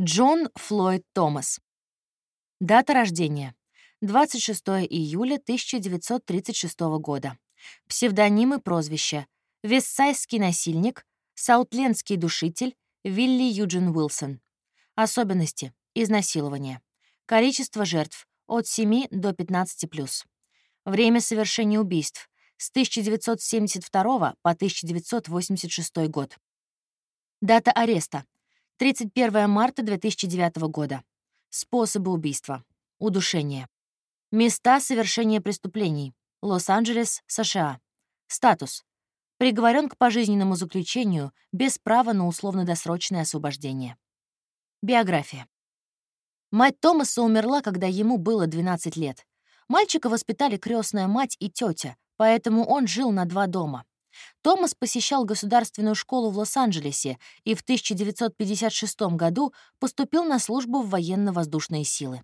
Джон Флойд Томас. Дата рождения. 26 июля 1936 года. Псевдонимы прозвища. Вестсайский насильник, Саутлендский душитель, Вилли Юджин Уилсон. Особенности. Изнасилование. Количество жертв — от 7 до 15+. Время совершения убийств — с 1972 по 1986 год. Дата ареста 31 марта 2009 года. Способы убийства. Удушение. Места совершения преступлений. Лос-Анджелес, США. Статус. Приговорен к пожизненному заключению без права на условно-досрочное освобождение. Биография. Мать Томаса умерла, когда ему было 12 лет. Мальчика воспитали крестная мать и тетя, поэтому он жил на два дома. Томас посещал государственную школу в Лос-Анджелесе и в 1956 году поступил на службу в военно-воздушные силы.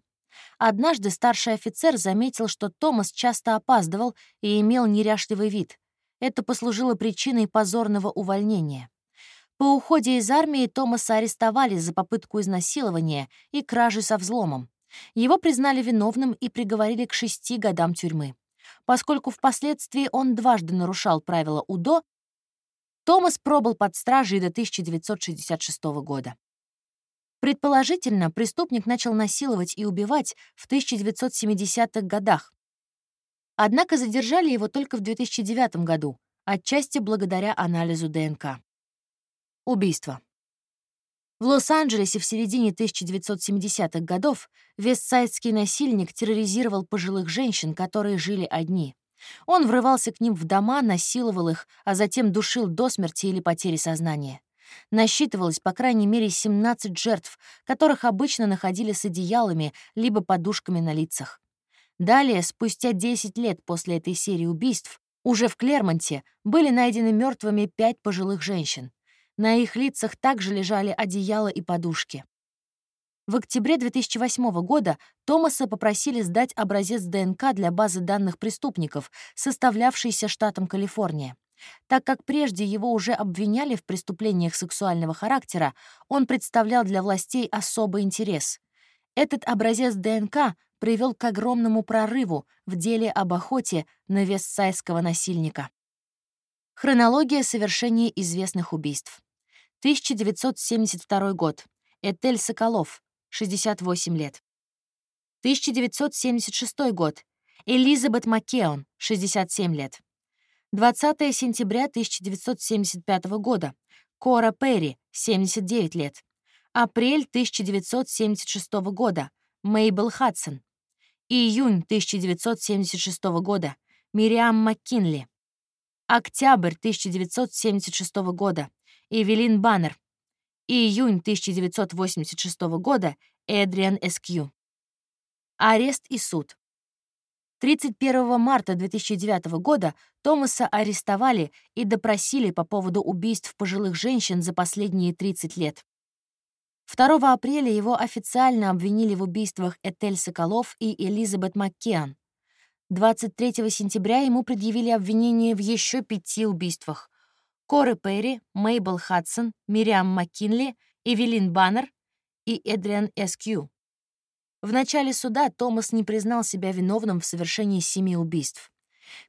Однажды старший офицер заметил, что Томас часто опаздывал и имел неряшливый вид. Это послужило причиной позорного увольнения. По уходе из армии Томаса арестовали за попытку изнасилования и кражи со взломом. Его признали виновным и приговорили к шести годам тюрьмы. Поскольку впоследствии он дважды нарушал правила УДО, Томас пробыл под стражей до 1966 года. Предположительно, преступник начал насиловать и убивать в 1970-х годах. Однако задержали его только в 2009 году, отчасти благодаря анализу ДНК. Убийство. В Лос-Анджелесе в середине 1970-х годов вестсайдский насильник терроризировал пожилых женщин, которые жили одни. Он врывался к ним в дома, насиловал их, а затем душил до смерти или потери сознания. Насчитывалось по крайней мере 17 жертв, которых обычно находили с одеялами либо подушками на лицах. Далее, спустя 10 лет после этой серии убийств, уже в Клермонте были найдены мертвыми пять пожилых женщин. На их лицах также лежали одеяла и подушки. В октябре 2008 года Томаса попросили сдать образец ДНК для базы данных преступников, составлявшейся штатом Калифорния. Так как прежде его уже обвиняли в преступлениях сексуального характера, он представлял для властей особый интерес. Этот образец ДНК привел к огромному прорыву в деле об охоте на вестсайского насильника. Хронология совершения известных убийств. 1972 год. Этель Соколов, 68 лет. 1976 год. Элизабет Маккеон, 67 лет. 20 сентября 1975 года. Кора Перри, 79 лет. Апрель 1976 года. Мейбл Хадсон. Июнь 1976 года. Мириам Маккинли. Октябрь 1976 года. Эвелин Баннер. Июнь 1986 года Эдриан Эскью. Арест и суд. 31 марта 2009 года Томаса арестовали и допросили по поводу убийств пожилых женщин за последние 30 лет. 2 апреля его официально обвинили в убийствах Этель Соколов и Элизабет Маккеан. 23 сентября ему предъявили обвинение в еще пяти убийствах. Коры Перри, Мейбл Хадсон, Мириам Маккинли, Эвелин Баннер и Эдриан Эскью. В начале суда Томас не признал себя виновным в совершении семи убийств.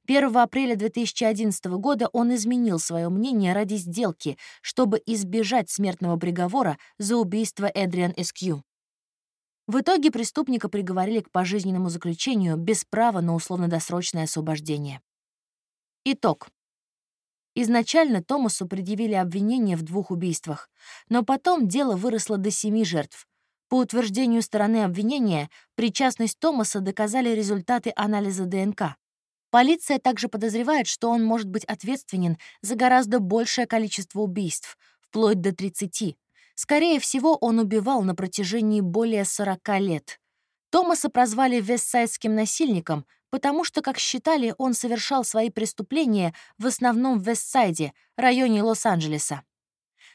1 апреля 2011 года он изменил свое мнение ради сделки, чтобы избежать смертного приговора за убийство Эдриан Эскью. В итоге преступника приговорили к пожизненному заключению без права на условно-досрочное освобождение. Итог. Изначально Томасу предъявили обвинение в двух убийствах, но потом дело выросло до семи жертв. По утверждению стороны обвинения, причастность Томаса доказали результаты анализа ДНК. Полиция также подозревает, что он может быть ответственен за гораздо большее количество убийств, вплоть до 30. Скорее всего, он убивал на протяжении более 40 лет. Томаса прозвали вестсайдским насильником, потому что, как считали, он совершал свои преступления в основном в Вестсайде, районе Лос-Анджелеса.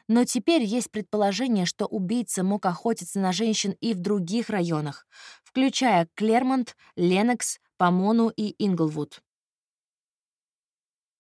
Но теперь есть предположение, что убийца мог охотиться на женщин и в других районах, включая Клермонт, Ленокс, Помону и Инглвуд.